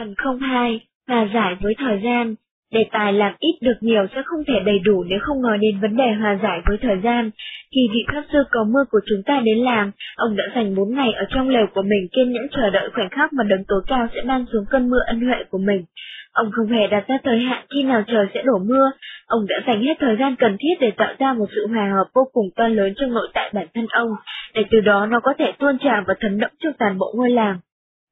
Phần 02, hòa giải với thời gian. Đề tài làm ít được nhiều sẽ không thể đầy đủ nếu không nói đến vấn đề hòa giải với thời gian. Khi vị pháp sư cầu mưa của chúng ta đến làm, ông đã dành 4 ngày ở trong lều của mình kiên nhẫn chờ đợi khoảnh khắc mà đấng tối cao sẽ ban xuống cơn mưa ân huệ của mình. Ông không hề đặt ra thời hạn khi nào trời sẽ đổ mưa, ông đã dành hết thời gian cần thiết để tạo ra một sự hòa hợp vô cùng to lớn trong nội tại bản thân ông, để từ đó nó có thể tuôn trào và thấm đẫm trong toàn bộ ngôi làng.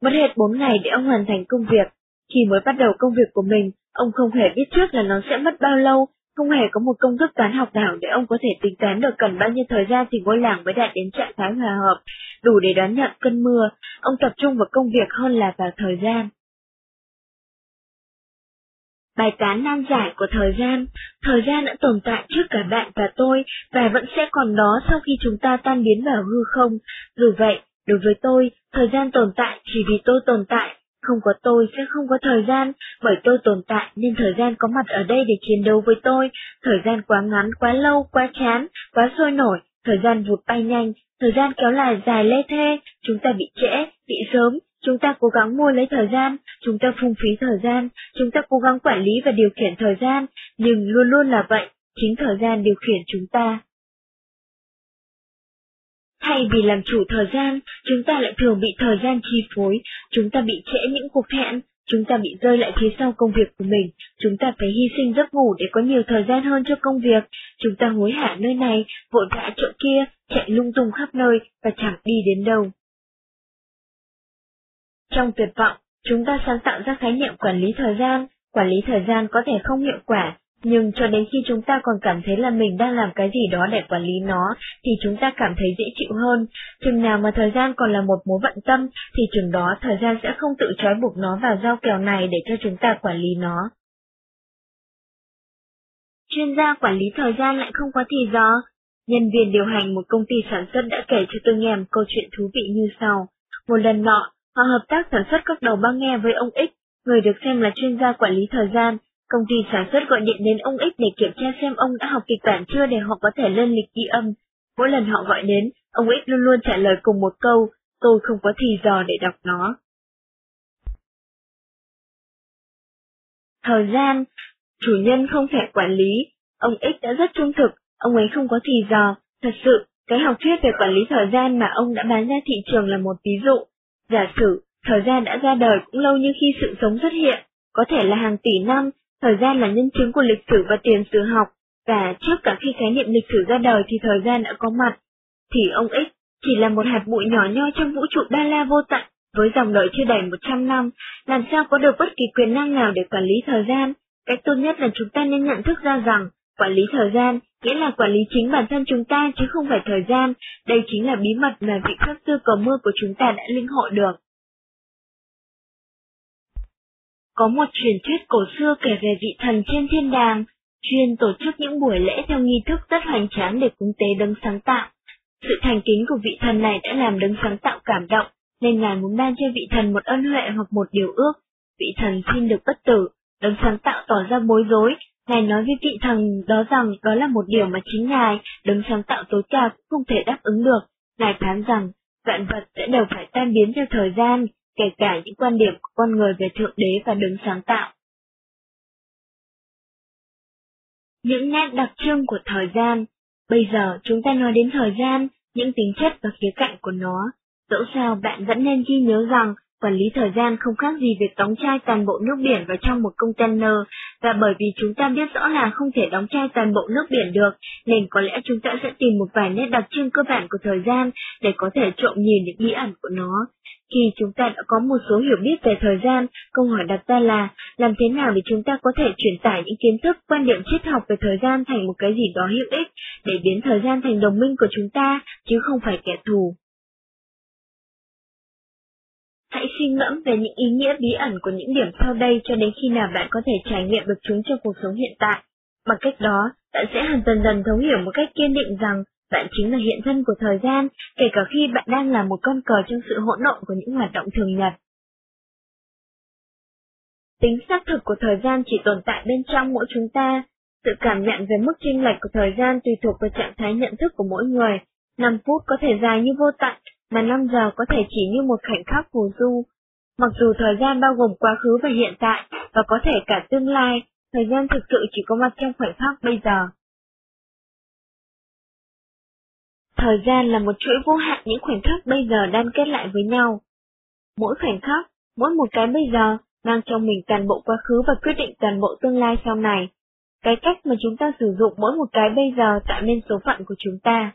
Mất hết 4 ngày để ông hoàn thành công việc. Khi mới bắt đầu công việc của mình, ông không hề biết trước là nó sẽ mất bao lâu, không hề có một công thức toán học nào để ông có thể tính toán được cần bao nhiêu thời gian thì ngôi làng mới đạt đến trạng thái hòa hợp, đủ để đón nhận cơn mưa. Ông tập trung vào công việc hơn là vào thời gian. Bài toán nan giải của thời gian, thời gian đã tồn tại trước cả bạn và tôi, và vẫn sẽ còn đó sau khi chúng ta tan biến vào hư không. Dù vậy, đối với tôi, thời gian tồn tại chỉ vì tôi tồn tại, không có tôi sẽ không có thời gian, bởi tôi tồn tại nên thời gian có mặt ở đây để chiến đấu với tôi. Thời gian quá ngắn, quá lâu, quá chán, quá sôi nổi, thời gian vụt bay nhanh, thời gian kéo dài dài lê thê, chúng ta bị trễ, bị sớm, chúng ta cố gắng mua lấy thời gian, chúng ta phung phí thời gian, chúng ta cố gắng quản lý và điều khiển thời gian, nhưng luôn luôn là vậy, chính thời gian điều khiển chúng ta. Thay vì làm chủ thời gian, chúng ta lại thường bị thời gian chi phối, chúng ta bị trễ những cuộc hẹn, chúng ta bị rơi lại phía sau công việc của mình, chúng ta phải hy sinh giấc ngủ để có nhiều thời gian hơn cho công việc, chúng ta hối hả nơi này, vội vã chỗ kia, chạy lung tung khắp nơi và chẳng đi đến đâu. Trong tuyệt vọng, chúng ta sáng tạo ra khái niệm quản lý thời gian, quản lý thời gian có thể không hiệu quả, nhưng cho đến khi chúng ta còn cảm thấy là mình đang làm cái gì đó để quản lý nó, thì chúng ta cảm thấy dễ chịu hơn. Chừng nào mà thời gian còn là một mối bận tâm, thì chừng đó thời gian sẽ không tự trói buộc nó vào giao kèo này để cho chúng ta quản lý nó. Chuyên gia quản lý thời gian lại không có thì giờ. Nhân viên điều hành một công ty sản xuất đã kể cho tôi nghe một câu chuyện thú vị như sau. Một lần nọ, họ hợp tác sản xuất các đầu băng nghe với ông X, người được xem là chuyên gia quản lý thời gian, Công ty sản xuất gọi điện đến ông X để kiểm tra xem ông đã học kịch bản chưa để họ có thể lên lịch ghi âm. Mỗi lần họ gọi đến, ông X luôn luôn trả lời cùng một câu, tôi không có thì giờ để đọc nó. Thời gian, chủ nhân không thể quản lý, ông X đã rất trung thực, ông ấy không có thì giờ, thật sự, cái học thuyết về quản lý thời gian mà ông đã bán ra thị trường là một ví dụ. Giả sử, thời gian đã ra đời cũng lâu như khi sự sống xuất hiện, có thể là hàng tỷ năm, Thời gian là nhân chứng của lịch sử và tiền sử học, và trước cả khi khái niệm lịch sử ra đời thì thời gian đã có mặt. Thì ông X chỉ là một hạt bụi nhỏ nhoi trong vũ trụ đa la vô tận, với dòng đời chưa đầy 100 năm, làm sao có được bất kỳ quyền năng nào để quản lý thời gian? Cách tốt nhất là chúng ta nên nhận thức ra rằng, quản lý thời gian nghĩa là quản lý chính bản thân chúng ta chứ không phải thời gian, đây chính là bí mật mà vị pháp sư cầu mưa của chúng ta đã linh hội được. Có một truyền thuyết cổ xưa kể về vị thần trên thiên đàng, chuyên tổ chức những buổi lễ theo nghi thức rất hoành tráng để cúng tế đấng sáng tạo. Sự thành kính của vị thần này đã làm đấng sáng tạo cảm động, nên ngài muốn ban cho vị thần một ân huệ hoặc một điều ước. Vị thần xin được bất tử, đấng sáng tạo tỏ ra bối rối, ngài nói với vị thần đó rằng đó là một điều mà chính ngài, đấng sáng tạo tối cao cũng không thể đáp ứng được. Ngài phán rằng, vạn vật sẽ đều phải tan biến theo thời gian, kể cả những quan điểm của con người về Thượng Đế và đứng sáng tạo. Những nét đặc trưng của thời gian Bây giờ chúng ta nói đến thời gian, những tính chất và khía cạnh của nó. Dẫu sao bạn vẫn nên ghi nhớ rằng quản lý thời gian không khác gì việc đóng chai toàn bộ nước biển vào trong một container, và bởi vì chúng ta biết rõ là không thể đóng chai toàn bộ nước biển được, nên có lẽ chúng ta sẽ tìm một vài nét đặc trưng cơ bản của thời gian để có thể trộm nhìn những bí ẩn của nó. Khi chúng ta đã có một số hiểu biết về thời gian, câu hỏi đặt ra là làm thế nào để chúng ta có thể truyền tải những kiến thức, quan điểm triết học về thời gian thành một cái gì đó hữu ích để biến thời gian thành đồng minh của chúng ta, chứ không phải kẻ thù. Hãy suy ngẫm về những ý nghĩa bí ẩn của những điểm sau đây cho đến khi nào bạn có thể trải nghiệm được chúng trong cuộc sống hiện tại. Bằng cách đó, bạn sẽ dần dần dần thấu hiểu một cách kiên định rằng bạn chính là hiện thân của thời gian, kể cả khi bạn đang là một con cờ trong sự hỗn độn của những hoạt động thường nhật. Tính xác thực của thời gian chỉ tồn tại bên trong mỗi chúng ta. Sự cảm nhận về mức chênh lệch của thời gian tùy thuộc vào trạng thái nhận thức của mỗi người. 5 phút có thể dài như vô tận, mà 5 giờ có thể chỉ như một khoảnh khắc phù du. Mặc dù thời gian bao gồm quá khứ và hiện tại, và có thể cả tương lai, thời gian thực sự chỉ có mặt trong khoảnh khắc bây giờ. Thời gian là một chuỗi vô hạn những khoảnh khắc bây giờ đan kết lại với nhau. Mỗi khoảnh khắc, mỗi một cái bây giờ, mang trong mình toàn bộ quá khứ và quyết định toàn bộ tương lai sau này. Cái cách mà chúng ta sử dụng mỗi một cái bây giờ tạo nên số phận của chúng ta.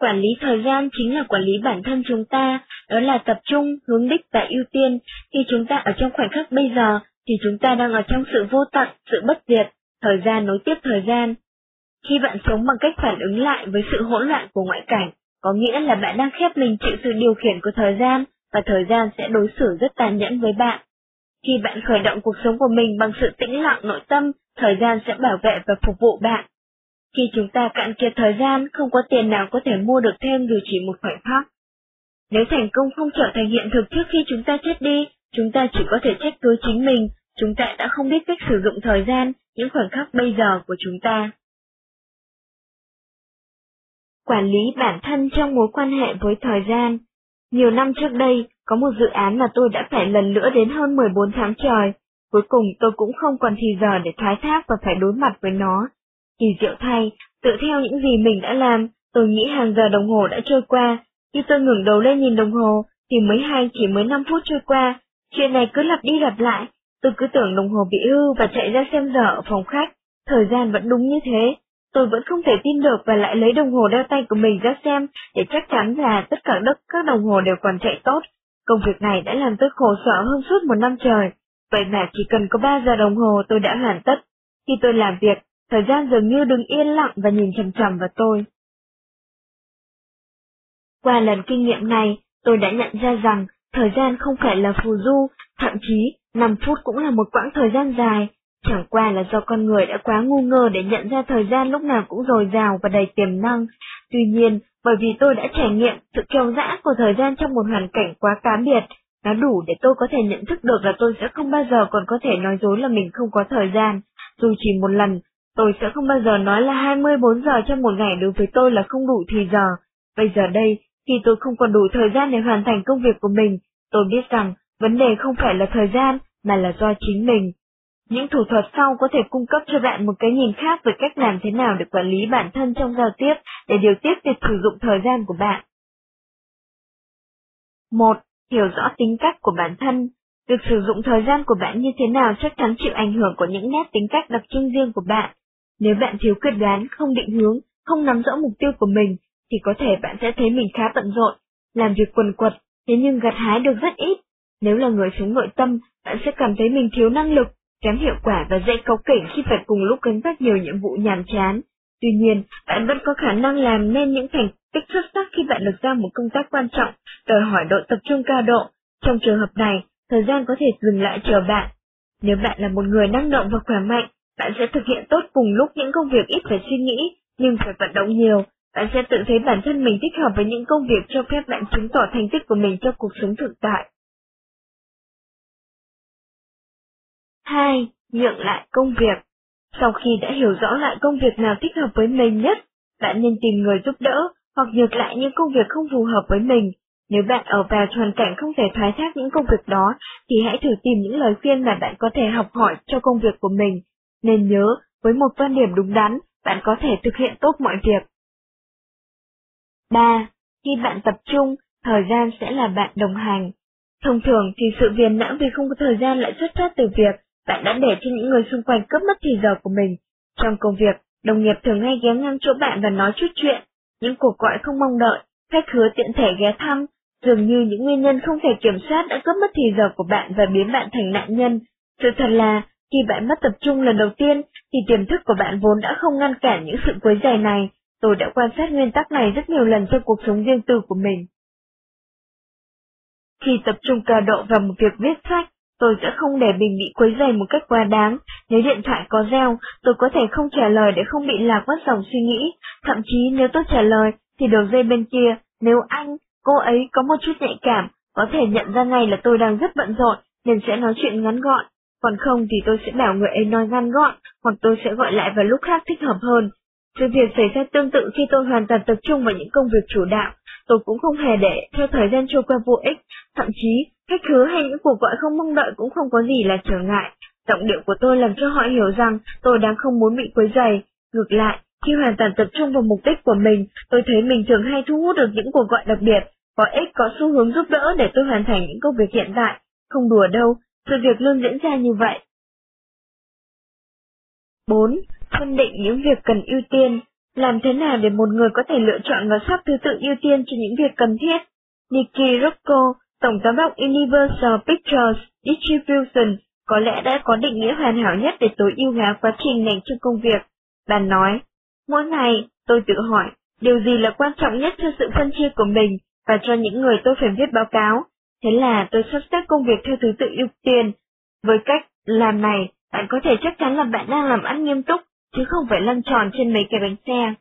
Quản lý thời gian chính là quản lý bản thân chúng ta, đó là tập trung, hướng đích và ưu tiên. Khi chúng ta ở trong khoảnh khắc bây giờ, thì chúng ta đang ở trong sự vô tận, sự bất diệt, thời gian nối tiếp thời gian. Khi bạn sống bằng cách phản ứng lại với sự hỗn loạn của ngoại cảnh, có nghĩa là bạn đang khép mình chịu sự điều khiển của thời gian, và thời gian sẽ đối xử rất tàn nhẫn với bạn. Khi bạn khởi động cuộc sống của mình bằng sự tĩnh lặng nội tâm, thời gian sẽ bảo vệ và phục vụ bạn. Khi chúng ta cạn kiệt thời gian, không có tiền nào có thể mua được thêm dù chỉ một khoảnh khắc. Nếu thành công không trở thành hiện thực trước khi chúng ta chết đi, chúng ta chỉ có thể trách cứ chính mình, chúng ta đã không biết cách sử dụng thời gian, những khoảnh khắc bây giờ của chúng ta. Quản lý bản thân trong mối quan hệ với thời gian Nhiều năm trước đây, có một dự án mà tôi đã phải lần nữa đến hơn 14 tháng trời. Cuối cùng tôi cũng không còn thì giờ để thoái thác và phải đối mặt với nó. Kỳ diệu thay, tự theo những gì mình đã làm, tôi nghĩ hàng giờ đồng hồ đã trôi qua. Khi tôi ngừng đầu lên nhìn đồng hồ, thì mới hay chỉ mới 5 phút trôi qua. Chuyện này cứ lặp đi lặp lại, tôi cứ tưởng đồng hồ bị hư và chạy ra xem giờ ở phòng khách. Thời gian vẫn đúng như thế, Tôi vẫn không thể tin được và lại lấy đồng hồ đeo tay của mình ra xem để chắc chắn là tất cả đất các đồng hồ đều còn chạy tốt. Công việc này đã làm tôi khổ sở hơn suốt một năm trời. Vậy mà chỉ cần có 3 giờ đồng hồ tôi đã hoàn tất. Khi tôi làm việc, thời gian dường như đứng yên lặng và nhìn chầm chầm vào tôi. Qua lần kinh nghiệm này, tôi đã nhận ra rằng thời gian không phải là phù du, thậm chí 5 phút cũng là một quãng thời gian dài, Chẳng qua là do con người đã quá ngu ngơ để nhận ra thời gian lúc nào cũng dồi dào và đầy tiềm năng. Tuy nhiên, bởi vì tôi đã trải nghiệm sự trâu dã của thời gian trong một hoàn cảnh quá cá biệt, nó đủ để tôi có thể nhận thức được là tôi sẽ không bao giờ còn có thể nói dối là mình không có thời gian. Dù chỉ một lần, tôi sẽ không bao giờ nói là 24 giờ trong một ngày đối với tôi là không đủ thì giờ. Bây giờ đây, khi tôi không còn đủ thời gian để hoàn thành công việc của mình, tôi biết rằng vấn đề không phải là thời gian, mà là do chính mình. Những thủ thuật sau có thể cung cấp cho bạn một cái nhìn khác về cách làm thế nào để quản lý bản thân trong giao tiếp để điều tiết việc sử dụng thời gian của bạn. 1. Hiểu rõ tính cách của bản thân. Việc sử dụng thời gian của bạn như thế nào chắc chắn chịu ảnh hưởng của những nét tính cách đặc trưng riêng của bạn. Nếu bạn thiếu quyết đoán, không định hướng, không nắm rõ mục tiêu của mình, thì có thể bạn sẽ thấy mình khá bận rộn, làm việc quần quật, thế nhưng gặt hái được rất ít. Nếu là người sống nội tâm, bạn sẽ cảm thấy mình thiếu năng lực, kém hiệu quả và dễ cáu kỉnh khi phải cùng lúc gánh vác nhiều nhiệm vụ nhàm chán. Tuy nhiên, bạn vẫn có khả năng làm nên những thành tích xuất sắc khi bạn được giao một công tác quan trọng, đòi hỏi độ tập trung cao độ. Trong trường hợp này, thời gian có thể dừng lại chờ bạn. Nếu bạn là một người năng động và khỏe mạnh, bạn sẽ thực hiện tốt cùng lúc những công việc ít phải suy nghĩ, nhưng phải vận động nhiều. Bạn sẽ tự thấy bản thân mình thích hợp với những công việc cho phép bạn chứng tỏ thành tích của mình cho cuộc sống thực tại. 2. Nhượng lại công việc. Sau khi đã hiểu rõ lại công việc nào thích hợp với mình nhất, bạn nên tìm người giúp đỡ, hoặc nhược lại những công việc không phù hợp với mình. Nếu bạn ở vào hoàn cảnh không thể thoái thác những công việc đó, thì hãy thử tìm những lời khuyên mà bạn có thể học hỏi cho công việc của mình. Nên nhớ, với một quan điểm đúng đắn, bạn có thể thực hiện tốt mọi việc. 3. Khi bạn tập trung, thời gian sẽ là bạn đồng hành. Thông thường thì sự viền não vì không có thời gian lại xuất phát từ việc bạn đã để cho những người xung quanh cướp mất thì giờ của mình. Trong công việc, đồng nghiệp thường hay ghé ngang chỗ bạn và nói chút chuyện, những cuộc gọi không mong đợi, khách hứa tiện thể ghé thăm, dường như những nguyên nhân không thể kiểm soát đã cướp mất thì giờ của bạn và biến bạn thành nạn nhân. Sự thật là, khi bạn mất tập trung lần đầu tiên, thì tiềm thức của bạn vốn đã không ngăn cản những sự quấy rầy này. Tôi đã quan sát nguyên tắc này rất nhiều lần trong cuộc sống riêng tư của mình. Khi tập trung cao độ vào một việc viết sách, tôi sẽ không để mình bị quấy rầy một cách quá đáng. Nếu điện thoại có reo, tôi có thể không trả lời để không bị lạc mất dòng suy nghĩ. Thậm chí nếu tôi trả lời, thì đầu dây bên kia, nếu anh, cô ấy có một chút nhạy cảm, có thể nhận ra ngay là tôi đang rất bận rộn, nên sẽ nói chuyện ngắn gọn. Còn không thì tôi sẽ bảo người ấy nói ngắn gọn, hoặc tôi sẽ gọi lại vào lúc khác thích hợp hơn. Sự việc xảy ra tương tự khi tôi hoàn toàn tập trung vào những công việc chủ đạo, tôi cũng không hề để theo thời gian trôi qua vô ích, thậm chí khách hứa hay những cuộc gọi không mong đợi cũng không có gì là trở ngại. Giọng điệu của tôi làm cho họ hiểu rằng tôi đang không muốn bị quấy rầy. Ngược lại, khi hoàn toàn tập trung vào mục đích của mình, tôi thấy mình thường hay thu hút được những cuộc gọi đặc biệt, có ích có xu hướng giúp đỡ để tôi hoàn thành những công việc hiện tại. Không đùa đâu, sự việc luôn diễn ra như vậy. 4. Phân định những việc cần ưu tiên. Làm thế nào để một người có thể lựa chọn và sắp thứ tự ưu tiên cho những việc cần thiết? Nikki Rocco, Tổng giám đốc Universal Pictures Distribution, có lẽ đã có định nghĩa hoàn hảo nhất để tối ưu hóa quá trình này trong công việc. Bà nói, mỗi ngày, tôi tự hỏi, điều gì là quan trọng nhất cho sự phân chia của mình và cho những người tôi phải viết báo cáo. Thế là tôi sắp xếp công việc theo thứ tự ưu tiên. Với cách làm này, bạn có thể chắc chắn là bạn đang làm ăn nghiêm túc, chứ không phải lăn tròn trên mấy cái bánh xe.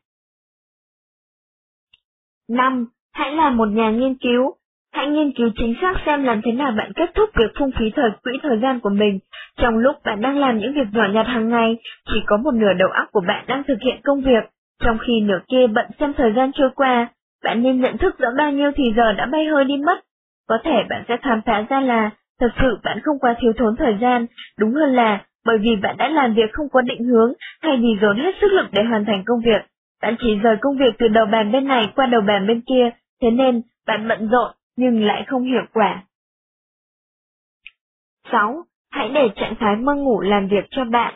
5. Hãy là một nhà nghiên cứu. Hãy nghiên cứu chính xác xem làm thế nào bạn kết thúc việc phung phí thời quỹ thời gian của mình. Trong lúc bạn đang làm những việc nhỏ nhặt hàng ngày, chỉ có một nửa đầu óc của bạn đang thực hiện công việc, trong khi nửa kia bận xem thời gian trôi qua. Bạn nên nhận thức rõ bao nhiêu thì giờ đã bay hơi đi mất. Có thể bạn sẽ khám phá ra là thật sự bạn không quá thiếu thốn thời gian, đúng hơn là bởi vì bạn đã làm việc không có định hướng thay vì dồn hết sức lực để hoàn thành công việc. Bạn chỉ rời công việc từ đầu bàn bên này qua đầu bàn bên kia, thế nên bạn bận rộn nhưng lại không hiệu quả. 6. Hãy để trạng thái mơ ngủ làm việc cho bạn.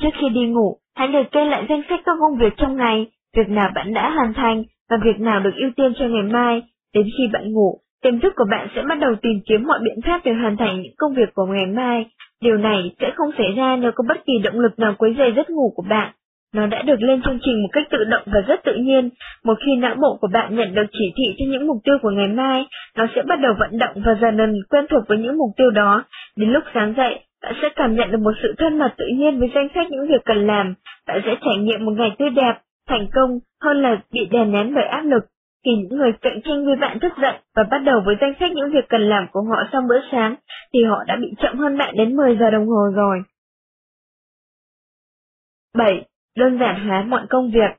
Trước khi đi ngủ, hãy liệt kê lại danh sách các công việc trong ngày, việc nào bạn đã hoàn thành và việc nào được ưu tiên cho ngày mai. Đến khi bạn ngủ, tiềm thức của bạn sẽ bắt đầu tìm kiếm mọi biện pháp để hoàn thành những công việc của ngày mai. Điều này sẽ không xảy ra nếu có bất kỳ động lực nào quấy rầy giấc ngủ của bạn. Nó đã được lên chương trình một cách tự động và rất tự nhiên. Một khi não bộ của bạn nhận được chỉ thị cho những mục tiêu của ngày mai, nó sẽ bắt đầu vận động và dần dần quen thuộc với những mục tiêu đó. Đến lúc sáng dậy, bạn sẽ cảm nhận được một sự thân mật tự nhiên với danh sách những việc cần làm. Bạn sẽ trải nghiệm một ngày tươi đẹp, thành công hơn là bị đè nén bởi áp lực. Khi những người cạnh tranh với bạn tức giận và bắt đầu với danh sách những việc cần làm của họ sau bữa sáng, thì họ đã bị chậm hơn bạn đến 10 giờ đồng hồ rồi. 7. Đơn giản hóa mọi công việc.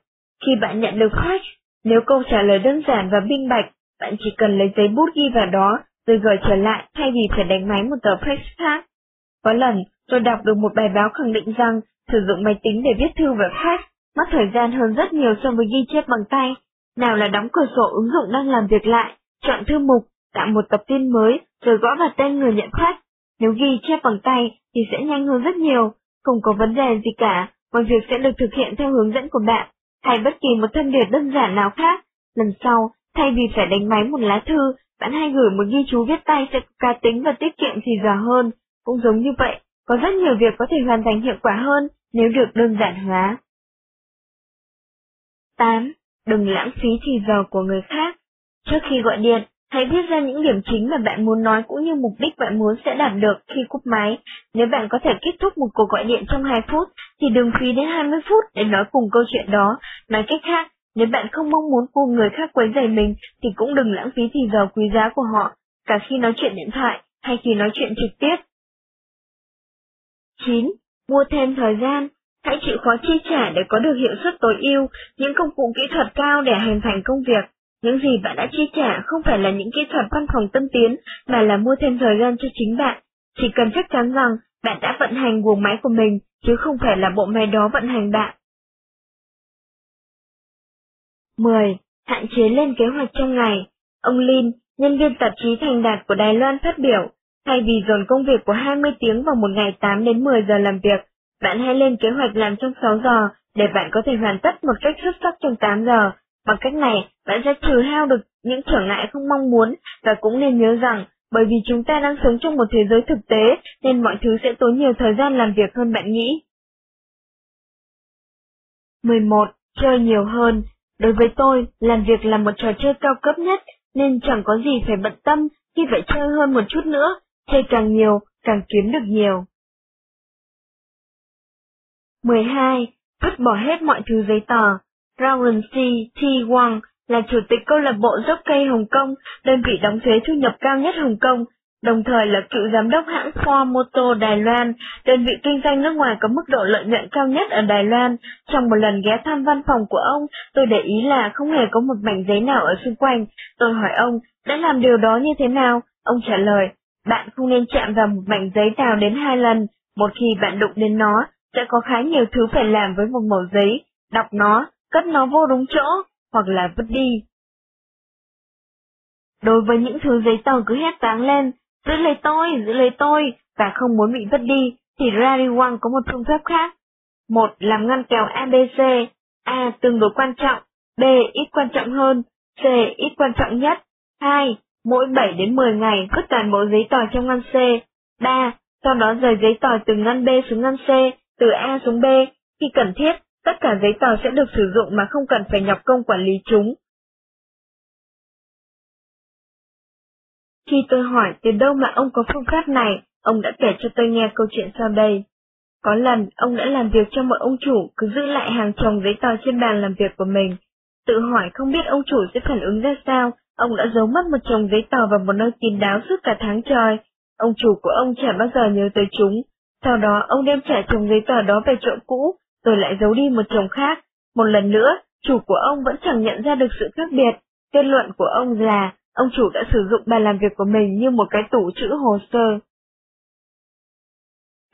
Khi bạn nhận được khách, nếu câu trả lời đơn giản và minh bạch, bạn chỉ cần lấy giấy bút ghi vào đó, rồi gửi trở lại thay vì phải đánh máy một tờ fax khác. Có lần, tôi đọc được một bài báo khẳng định rằng sử dụng máy tính để viết thư và fax mất thời gian hơn rất nhiều so với ghi chép bằng tay. Nào là đóng cửa sổ ứng dụng đang làm việc lại, chọn thư mục, tạo một tập tin mới, rồi gõ vào tên người nhận fax. Nếu ghi chép bằng tay thì sẽ nhanh hơn rất nhiều, không có vấn đề gì cả, mọi việc sẽ được thực hiện theo hướng dẫn của bạn, hay bất kỳ một thông điệp đơn giản nào khác. Lần sau, thay vì phải đánh máy một lá thư, bạn hay gửi một ghi chú viết tay sẽ cá tính và tiết kiệm thì giờ hơn. Cũng giống như vậy, có rất nhiều việc có thể hoàn thành hiệu quả hơn nếu được đơn giản hóa. 8. Đừng lãng phí thì giờ của người khác. Trước khi gọi điện, hãy viết ra những điểm chính mà bạn muốn nói cũng như mục đích bạn muốn sẽ đạt được khi cúp máy. Nếu bạn có thể kết thúc một cuộc gọi điện trong 2 phút, thì đừng phí đến 20 phút để nói cùng câu chuyện đó. Nói cách khác, nếu bạn không mong muốn cùng người khác quấy rầy mình, thì cũng đừng lãng phí thì giờ quý giá của họ, cả khi nói chuyện điện thoại hay khi nói chuyện trực tiếp. 9. Mua thêm thời gian. Hãy chịu khó chi trả để có được hiệu suất tối ưu, những công cụ kỹ thuật cao để hoàn thành công việc. Những gì bạn đã chi trả không phải là những kỹ thuật văn phòng tân tiến, mà là mua thêm thời gian cho chính bạn. Chỉ cần chắc chắn rằng bạn đã vận hành guồng máy của mình, chứ không phải là bộ máy đó vận hành bạn. 10. Hạn chế lên kế hoạch trong ngày. Ông Lin, nhân viên tạp chí thành đạt của Đài Loan phát biểu, thay vì dồn công việc của 20 tiếng vào một ngày 8 đến 10 giờ làm việc, bạn hãy lên kế hoạch làm trong 6 giờ để bạn có thể hoàn tất một cách xuất sắc trong 8 giờ. Bằng cách này, bạn sẽ trừ hao được những trở ngại không mong muốn và cũng nên nhớ rằng bởi vì chúng ta đang sống trong một thế giới thực tế nên mọi thứ sẽ tốn nhiều thời gian làm việc hơn bạn nghĩ. 11. Chơi nhiều hơn. Đối với tôi, làm việc là một trò chơi cao cấp nhất nên chẳng có gì phải bận tâm khi phải chơi hơn một chút nữa, chơi càng nhiều, càng kiếm được nhiều. 12. Vứt bỏ hết mọi thứ giấy tờ. Rowan C. T. Wang là chủ tịch câu lạc bộ Jockey Hồng Kông, đơn vị đóng thuế thu nhập cao nhất Hồng Kông. đồng thời là cựu giám đốc hãng Ford Motor Đài Loan, đơn vị kinh doanh nước ngoài có mức độ lợi nhuận cao nhất ở Đài Loan. Trong một lần ghé thăm văn phòng của ông, tôi để ý là không hề có một mảnh giấy nào ở xung quanh. Tôi hỏi ông, đã làm điều đó như thế nào? Ông trả lời, bạn không nên chạm vào một mảnh giấy nào đến hai lần, một khi bạn đụng đến nó, sẽ có khá nhiều thứ phải làm với một mẩu giấy, đọc nó, cất nó vô đúng chỗ, hoặc là vứt đi. Đối với những thứ giấy tờ cứ hét táng lên, giữ lấy tôi, giữ lấy tôi, và không muốn bị vứt đi, thì Rariwang có một phương pháp khác. Một, làm ngăn kéo ABC, A tương đối quan trọng, B ít quan trọng hơn, C ít quan trọng nhất. 2. Mỗi 7 đến 10 ngày vứt toàn bộ giấy tờ trong ngăn C. 3. Sau đó rời giấy tờ từ ngăn B xuống ngăn C, từ A xuống B. Khi cần thiết, tất cả giấy tờ sẽ được sử dụng mà không cần phải nhọc công quản lý chúng. Khi tôi hỏi từ đâu mà ông có phương pháp này, ông đã kể cho tôi nghe câu chuyện sau đây. Có lần, ông đã làm việc cho một ông chủ cứ giữ lại hàng chồng giấy tờ trên bàn làm việc của mình. Tự hỏi không biết ông chủ sẽ phản ứng ra sao, ông đã giấu mất một chồng giấy tờ vào một nơi kín đáo suốt cả tháng trời. Ông chủ của ông chả bao giờ nhớ tới chúng. Sau đó, ông đem trả chồng giấy tờ đó về chỗ cũ, rồi lại giấu đi một chồng khác. Một lần nữa, chủ của ông vẫn chẳng nhận ra được sự khác biệt. Kết luận của ông là ông chủ đã sử dụng bàn làm việc của mình như một cái tủ trữ hồ sơ.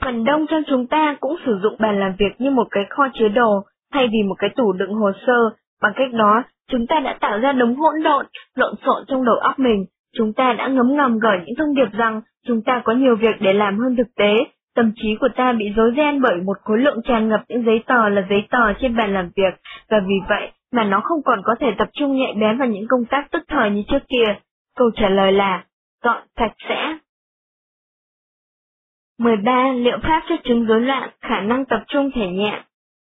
Phần đông trong chúng ta cũng sử dụng bàn làm việc như một cái kho chứa đồ, thay vì một cái tủ đựng hồ sơ. Bằng cách đó, chúng ta đã tạo ra đống hỗn độn, lộn xộn trong đầu óc mình. Chúng ta đã ngấm ngầm gửi những thông điệp rằng chúng ta có nhiều việc để làm hơn thực tế. Tâm trí của ta bị rối ren bởi một khối lượng tràn ngập những giấy tờ là giấy tờ trên bàn làm việc, và vì vậy mà nó không còn có thể tập trung nhạy bén vào những công tác tức thời như trước kia. Câu trả lời là dọn sạch sẽ. 13. Liệu pháp cho chứng rối loạn khả năng tập trung thể nhẹ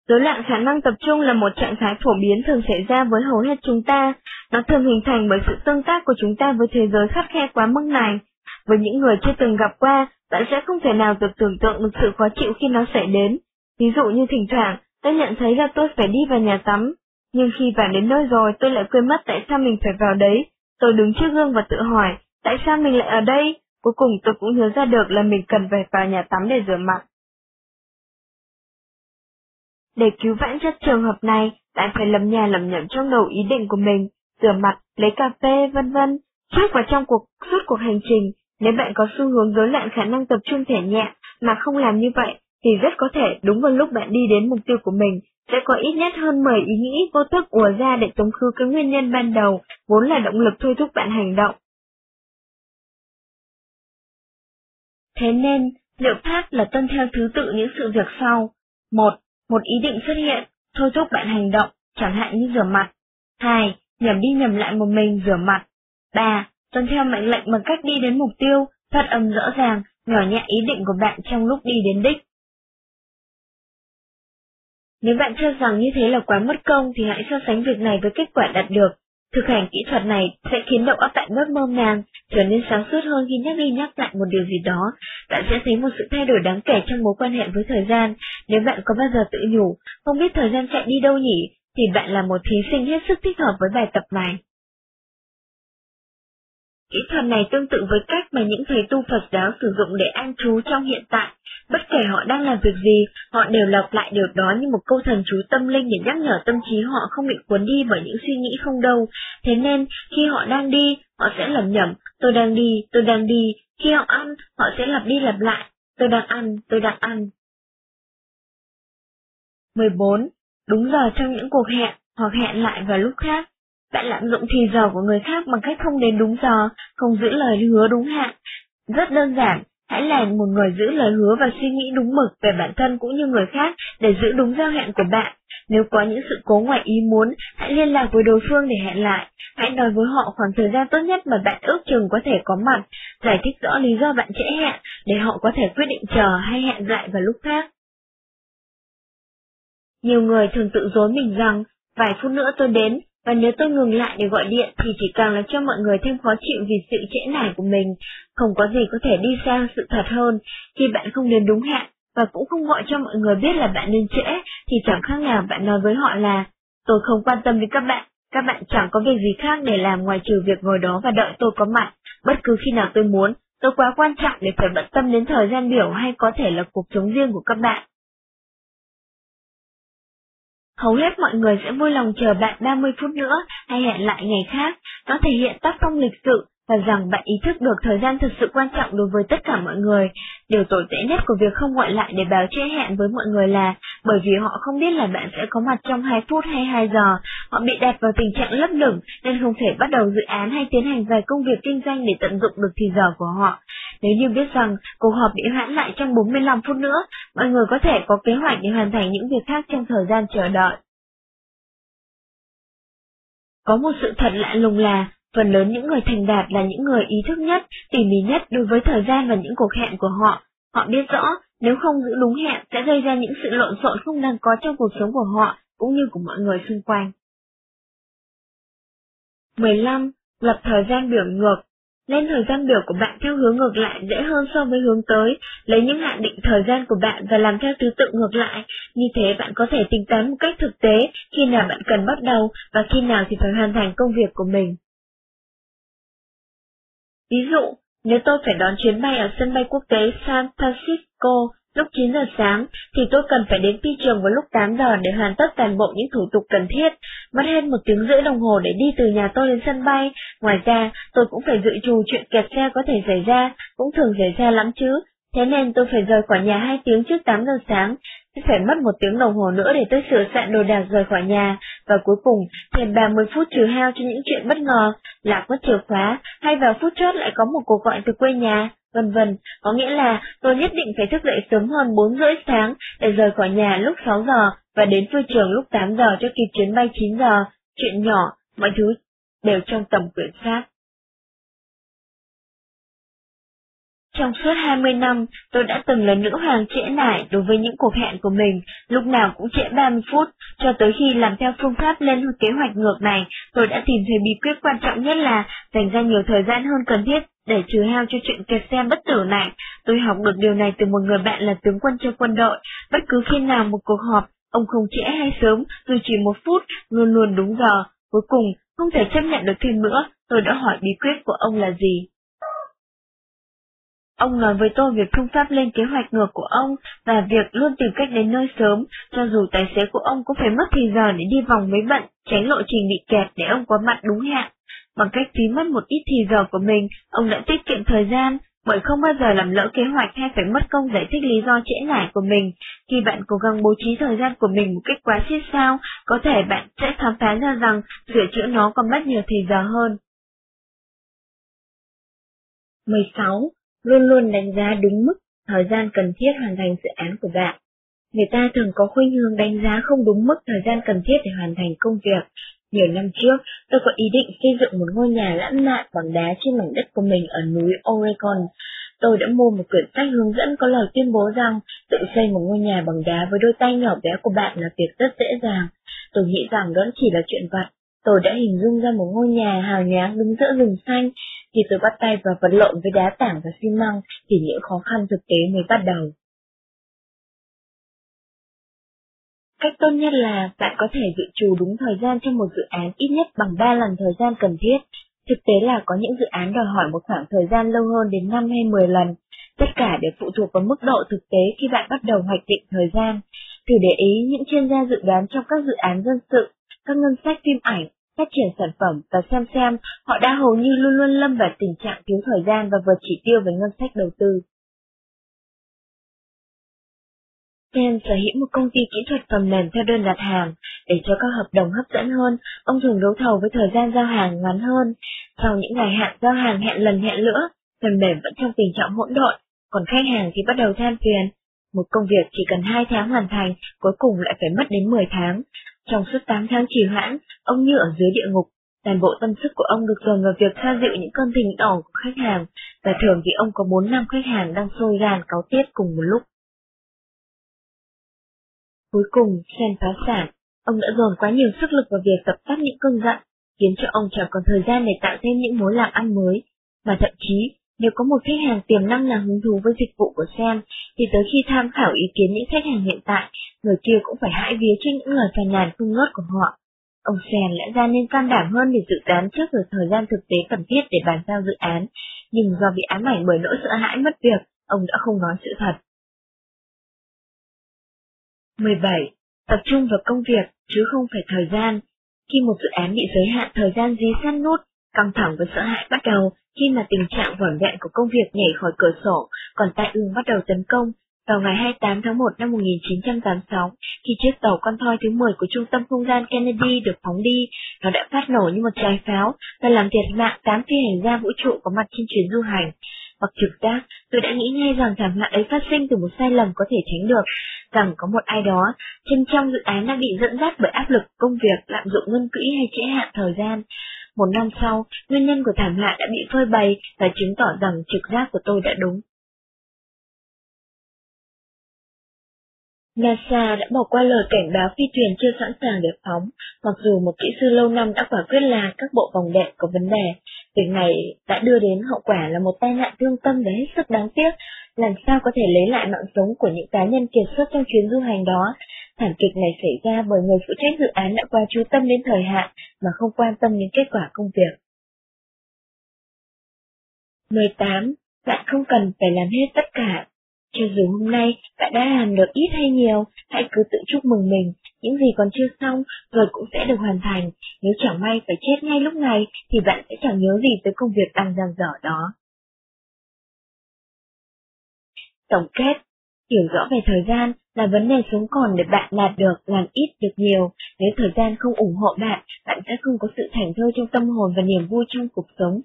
Rối loạn khả năng tập trung là một trạng thái phổ biến thường xảy ra với hầu hết chúng ta. Nó thường hình thành bởi sự tương tác của chúng ta với thế giới khắc khe quá mức này. Với những người chưa từng gặp qua, bạn sẽ không thể nào được tưởng tượng được sự khó chịu khi nó xảy đến. Ví dụ như thỉnh thoảng, tôi nhận thấy là tôi phải đi vào nhà tắm, nhưng khi vào đến nơi rồi tôi lại quên mất tại sao mình phải vào đấy. Tôi đứng trước gương và tự hỏi, tại sao mình lại ở đây? Cuối cùng tôi cũng nhớ ra được là mình cần phải vào nhà tắm để rửa mặt. Để cứu vãn chất trường hợp này, bạn phải lầm nhà lầm nhầm trong đầu ý định của mình, rửa mặt, lấy cà phê, vân vân. Trước và trong cuộc suốt cuộc hành trình, nếu bạn có xu hướng rối loạn khả năng tập trung thể nhẹ mà không làm như vậy, thì rất có thể đúng vào lúc bạn đi đến mục tiêu của mình, sẽ có ít nhất hơn 10 ý nghĩ vô thức ùa ra để tống khứ cái nguyên nhân ban đầu, vốn là động lực thôi thúc bạn hành động. Thế nên, liệu pháp là tuân theo thứ tự những sự việc sau. một Một ý định xuất hiện, thôi thúc bạn hành động, chẳng hạn như rửa mặt. 2. Nhầm đi nhầm lại một mình rửa mặt. 3. Tuân theo mệnh lệnh bằng cách đi đến mục tiêu, phát âm rõ ràng, nhỏ nhẹ ý định của bạn trong lúc đi đến đích. Nếu bạn cho rằng như thế là quá mất công thì hãy so sánh việc này với kết quả đạt được. Thực hành kỹ thuật này sẽ khiến đầu óc bạn bớt mơ màng, trở nên sáng suốt hơn khi nhắc đi nhắc lại một điều gì đó. Bạn sẽ thấy một sự thay đổi đáng kể trong mối quan hệ với thời gian. Nếu bạn có bao giờ tự nhủ, không biết thời gian chạy đi đâu nhỉ, thì bạn là một thí sinh hết sức thích hợp với bài tập này. Kỹ thuật này tương tự với cách mà những thầy tu Phật giáo sử dụng để an trú trong hiện tại. Bất kể họ đang làm việc gì, họ đều lặp lại điều đó như một câu thần chú tâm linh để nhắc nhở tâm trí họ không bị cuốn đi bởi những suy nghĩ không đâu. Thế nên, khi họ đang đi, họ sẽ lẩm nhẩm, tôi đang đi, tôi đang đi. Khi họ ăn, họ sẽ lặp đi lặp lại, tôi đang ăn, tôi đang ăn. 14. Đúng giờ trong những cuộc hẹn, hoặc hẹn lại vào lúc khác. Bạn lạm dụng thì giờ của người khác bằng cách không đến đúng giờ, không giữ lời hứa đúng hạn. Rất đơn giản, hãy là một người giữ lời hứa và suy nghĩ đúng mực về bản thân cũng như người khác để giữ đúng giao hẹn của bạn. Nếu có những sự cố ngoài ý muốn, hãy liên lạc với đối phương để hẹn lại. Hãy nói với họ khoảng thời gian tốt nhất mà bạn ước chừng có thể có mặt, giải thích rõ lý do bạn trễ hẹn để họ có thể quyết định chờ hay hẹn lại vào lúc khác. Nhiều người thường tự dối mình rằng, vài phút nữa tôi đến, và nếu tôi ngừng lại để gọi điện thì chỉ càng làm cho mọi người thêm khó chịu vì sự trễ nải của mình. Không có gì có thể đi sang sự thật hơn khi bạn không đến đúng hẹn và cũng không gọi cho mọi người biết là bạn nên trễ thì chẳng khác nào bạn nói với họ là tôi không quan tâm đến các bạn, các bạn chẳng có việc gì khác để làm ngoài trừ việc ngồi đó và đợi tôi có mặt. Bất cứ khi nào tôi muốn, tôi quá quan trọng để phải bận tâm đến thời gian biểu hay có thể là cuộc sống riêng của các bạn. Hầu hết mọi người sẽ vui lòng chờ bạn 30 phút nữa hay hẹn lại ngày khác, nó thể hiện tác phong lịch sự và rằng bạn ý thức được thời gian thực sự quan trọng đối với tất cả mọi người. Điều tồi tệ nhất của việc không gọi lại để báo trễ hẹn với mọi người là bởi vì họ không biết là bạn sẽ có mặt trong 2 phút hay 2 giờ, họ bị đặt vào tình trạng lấp lửng nên không thể bắt đầu dự án hay tiến hành vài công việc kinh doanh để tận dụng được thì giờ của họ. Nếu như biết rằng cuộc họp bị hoãn lại trong 45 phút nữa, mọi người có thể có kế hoạch để hoàn thành những việc khác trong thời gian chờ đợi. Có một sự thật lạ lùng là, phần lớn những người thành đạt là những người ý thức nhất, tỉ mỉ nhất đối với thời gian và những cuộc hẹn của họ. Họ biết rõ, nếu không giữ đúng hẹn sẽ gây ra những sự lộn xộn không đáng có trong cuộc sống của họ, cũng như của mọi người xung quanh. 15. Lập thời gian biểu ngược lên thời gian biểu của bạn theo hướng ngược lại dễ hơn so với hướng tới, lấy những hạn định thời gian của bạn và làm theo thứ tự ngược lại. Như thế bạn có thể tính toán một cách thực tế khi nào bạn cần bắt đầu và khi nào thì phải hoàn thành công việc của mình. Ví dụ, nếu tôi phải đón chuyến bay ở sân bay quốc tế San Francisco Lúc 9 giờ sáng thì tôi cần phải đến phi trường vào lúc 8 giờ để hoàn tất toàn bộ những thủ tục cần thiết, mất hết một tiếng rưỡi đồng hồ để đi từ nhà tôi đến sân bay. Ngoài ra, tôi cũng phải dự trù chuyện kẹt xe có thể xảy ra, cũng thường xảy ra lắm chứ. Thế nên tôi phải rời khỏi nhà 2 tiếng trước 8 giờ sáng, sẽ phải mất một tiếng đồng hồ nữa để tôi sửa soạn đồ đạc rời khỏi nhà, và cuối cùng thêm 30 phút trừ hao cho những chuyện bất ngờ, lạc mất chìa khóa, hay vào phút chót lại có một cuộc gọi từ quê nhà vân vân, có nghĩa là tôi nhất định phải thức dậy sớm hơn 4 rưỡi sáng để rời khỏi nhà lúc 6 giờ và đến phi trường lúc 8 giờ cho kịp chuyến bay 9 giờ, chuyện nhỏ, mọi thứ đều trong tầm quyển sát. Trong suốt 20 năm, tôi đã từng là nữ hoàng trễ nải đối với những cuộc hẹn của mình, lúc nào cũng trễ 30 phút, cho tới khi làm theo phương pháp lên kế hoạch ngược này, tôi đã tìm thấy bí quyết quan trọng nhất là dành ra nhiều thời gian hơn cần thiết để trừ hao cho chuyện kẹt xe bất tử này, tôi học được điều này từ một người bạn là tướng quân cho quân đội. Bất cứ khi nào một cuộc họp, ông không trễ hay sớm, dù chỉ một phút, luôn luôn đúng giờ. Cuối cùng, không thể chấp nhận được thêm nữa, tôi đã hỏi bí quyết của ông là gì. Ông nói với tôi về phương pháp lên kế hoạch ngược của ông và việc luôn tìm cách đến nơi sớm, cho dù tài xế của ông cũng phải mất thì giờ để đi vòng mấy bận, tránh lộ trình bị kẹt để ông có mặt đúng hẹn. Bằng cách phí mất một ít thì giờ của mình, ông đã tiết kiệm thời gian, bởi không bao giờ làm lỡ kế hoạch hay phải mất công giải thích lý do trễ nải của mình. Khi bạn cố gắng bố trí thời gian của mình một cách quá siết sao, có thể bạn sẽ khám phá ra rằng sửa chữa nó còn mất nhiều thì giờ hơn. 16. Luôn luôn đánh giá đúng mức thời gian cần thiết hoàn thành dự án của bạn. Người ta thường có khuynh hướng đánh giá không đúng mức thời gian cần thiết để hoàn thành công việc, nhiều năm trước, tôi có ý định xây dựng một ngôi nhà lãng mạn bằng đá trên mảnh đất của mình ở núi Oregon. Tôi đã mua một quyển sách hướng dẫn có lời tuyên bố rằng tự xây một ngôi nhà bằng đá với đôi tay nhỏ bé của bạn là việc rất dễ dàng. Tôi nghĩ rằng đó chỉ là chuyện vặt. Tôi đã hình dung ra một ngôi nhà hào nhoáng đứng giữa rừng xanh. Khi tôi bắt tay vào vật lộn với đá tảng và xi măng thì những khó khăn thực tế mới bắt đầu. Cách tốt nhất là bạn có thể dự trù đúng thời gian cho một dự án ít nhất bằng 3 lần thời gian cần thiết. Thực tế là có những dự án đòi hỏi một khoảng thời gian lâu hơn đến 5 hay 10 lần. Tất cả đều phụ thuộc vào mức độ thực tế khi bạn bắt đầu hoạch định thời gian. Thử để ý những chuyên gia dự đoán trong các dự án dân sự, các ngân sách phim ảnh, phát triển sản phẩm và xem xem họ đã hầu như luôn luôn lâm vào tình trạng thiếu thời gian và vượt chỉ tiêu về ngân sách đầu tư. Ken sở hữu một công ty kỹ thuật phần mềm theo đơn đặt hàng, để cho các hợp đồng hấp dẫn hơn, ông thường đấu thầu với thời gian giao hàng ngắn hơn. Sau những ngày hạn giao hàng hẹn lần hẹn nữa, phần mềm vẫn trong tình trạng hỗn độn, còn khách hàng thì bắt đầu than phiền. Một công việc chỉ cần 2 tháng hoàn thành, cuối cùng lại phải mất đến 10 tháng. Trong suốt 8 tháng trì hoãn, ông như ở dưới địa ngục, toàn bộ tâm sức của ông được dồn vào việc xoa dịu những cơn thịnh nộ của khách hàng, và thường thì ông có 4 năm khách hàng đang sôi gàn cáu tiết cùng một lúc. Cuối cùng, Sen phá sản, ông đã dồn quá nhiều sức lực vào việc tập tắt những cơn giận, khiến cho ông chẳng còn thời gian để tạo thêm những mối làm ăn mới. Và thậm chí, nếu có một khách hàng tiềm năng nào hứng thú với dịch vụ của Sen, thì tới khi tham khảo ý kiến những khách hàng hiện tại, người kia cũng phải hãi vía trước những lời phàn nàn không ngớt của họ. Ông Sen lẽ ra nên can đảm hơn để dự đoán trước được thời gian thực tế cần thiết để bàn giao dự án, nhưng do bị ám ảnh bởi nỗi sợ hãi mất việc, ông đã không nói sự thật. 17. Tập trung vào công việc, chứ không phải thời gian. Khi một dự án bị giới hạn thời gian dí sát nút, căng thẳng và sợ hãi bắt đầu khi mà tình trạng vỏn vẹn của công việc nhảy khỏi cửa sổ, còn tai ương bắt đầu tấn công, vào ngày 28 tháng 1 năm 1986, khi chiếc tàu con thoi thứ 10 của trung tâm không gian Kennedy được phóng đi, nó đã phát nổ như một trái pháo và làm thiệt mạng 8 phi hành gia vũ trụ có mặt trên chuyến du hành. Hoặc trực giác, tôi đã nghĩ ngay rằng thảm họa ấy phát sinh từ một sai lầm có thể tránh được, rằng có một ai đó trên trong dự án đang bị dẫn dắt bởi áp lực công việc, lạm dụng ngân quỹ hay trễ hạn thời gian. Một năm sau, nguyên nhân của thảm họa đã bị phơi bày và chứng tỏ rằng trực giác của tôi đã đúng. NASA đã bỏ qua lời cảnh báo phi thuyền chưa sẵn sàng để phóng, mặc dù một kỹ sư lâu năm đã quả quyết là các bộ vòng đệm có vấn đề. Việc này đã đưa đến hậu quả là một tai nạn thương tâm và hết sức đáng tiếc. Làm sao có thể lấy lại mạng sống của những cá nhân kiệt xuất trong chuyến du hành đó? Thảm kịch này xảy ra bởi người phụ trách dự án đã qua chú tâm đến thời hạn mà không quan tâm đến kết quả công việc. 18. Bạn không cần phải làm hết tất cả cho dù hôm nay bạn đã làm được ít hay nhiều, hãy cứ tự chúc mừng mình, những gì còn chưa xong rồi cũng sẽ được hoàn thành. Nếu chẳng may phải chết ngay lúc này thì bạn sẽ chẳng nhớ gì tới công việc đang dang dở đó. Tổng kết Hiểu rõ về thời gian là vấn đề sống còn để bạn đạt được, làm ít được nhiều. Nếu thời gian không ủng hộ bạn, bạn sẽ không có sự thành thơi trong tâm hồn và niềm vui trong cuộc sống.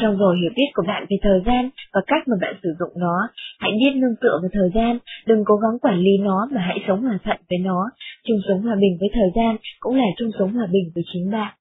Trong rồi hiểu biết của bạn về thời gian và cách mà bạn sử dụng nó, hãy biết nương tựa vào thời gian, đừng cố gắng quản lý nó mà hãy sống hòa thuận với nó. Chung sống hòa bình với thời gian cũng là chung sống hòa bình với chính bạn.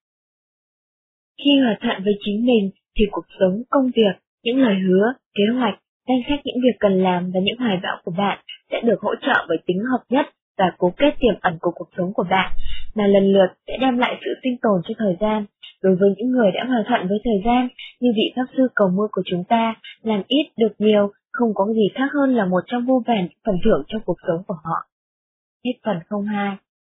Khi hòa thuận với chính mình thì cuộc sống, công việc, những lời hứa, kế hoạch Danh sách những việc cần làm và những hoài bão của bạn sẽ được hỗ trợ bởi tính hợp nhất và cố kết tiềm ẩn của cuộc sống của bạn, mà lần lượt sẽ đem lại sự sinh tồn cho thời gian. Đối với những người đã hòa thuận với thời gian, như vị pháp sư cầu mưa của chúng ta, làm ít được nhiều, không có gì khác hơn là một trong vô vàn phần thưởng cho cuộc sống của họ. Hết phần 02